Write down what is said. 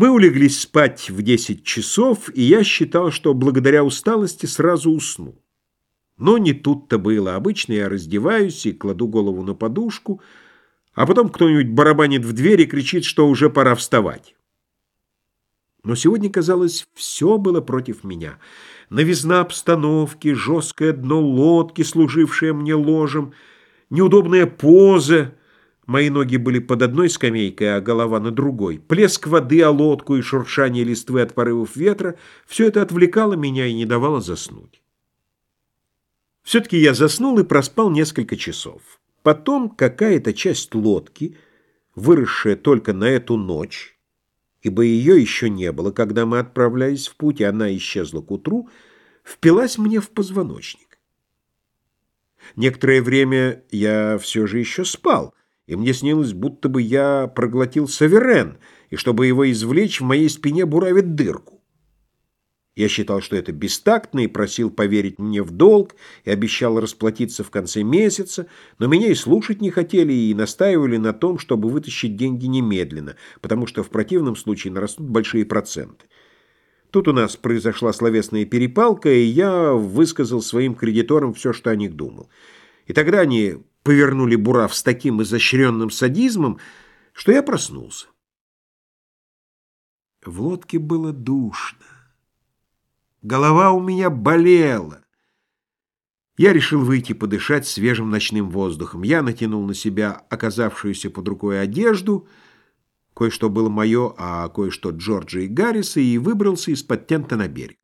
Мы улеглись спать в 10 часов, и я считал, что благодаря усталости сразу усну. Но не тут-то было. Обычно я раздеваюсь и кладу голову на подушку, а потом кто-нибудь барабанит в дверь и кричит, что уже пора вставать. Но сегодня, казалось, все было против меня. Новизна обстановки, жесткое дно лодки, служившее мне ложем, неудобная поза — Мои ноги были под одной скамейкой, а голова на другой. Плеск воды о лодку и шуршание листвы от порывов ветра — все это отвлекало меня и не давало заснуть. Все-таки я заснул и проспал несколько часов. Потом какая-то часть лодки, выросшая только на эту ночь, ибо ее еще не было, когда мы отправлялись в путь, и она исчезла к утру, впилась мне в позвоночник. Некоторое время я все же еще спал — и мне снилось, будто бы я проглотил саверен, и чтобы его извлечь, в моей спине буравит дырку. Я считал, что это бестактно, и просил поверить мне в долг, и обещал расплатиться в конце месяца, но меня и слушать не хотели, и настаивали на том, чтобы вытащить деньги немедленно, потому что в противном случае нарастут большие проценты. Тут у нас произошла словесная перепалка, и я высказал своим кредиторам все, что о них думал. И тогда они повернули Бурав с таким изощренным садизмом, что я проснулся. В лодке было душно. Голова у меня болела. Я решил выйти подышать свежим ночным воздухом. Я натянул на себя оказавшуюся под рукой одежду, кое-что было мое, а кое-что Джорджа и Гарриса, и выбрался из-под тента на берег.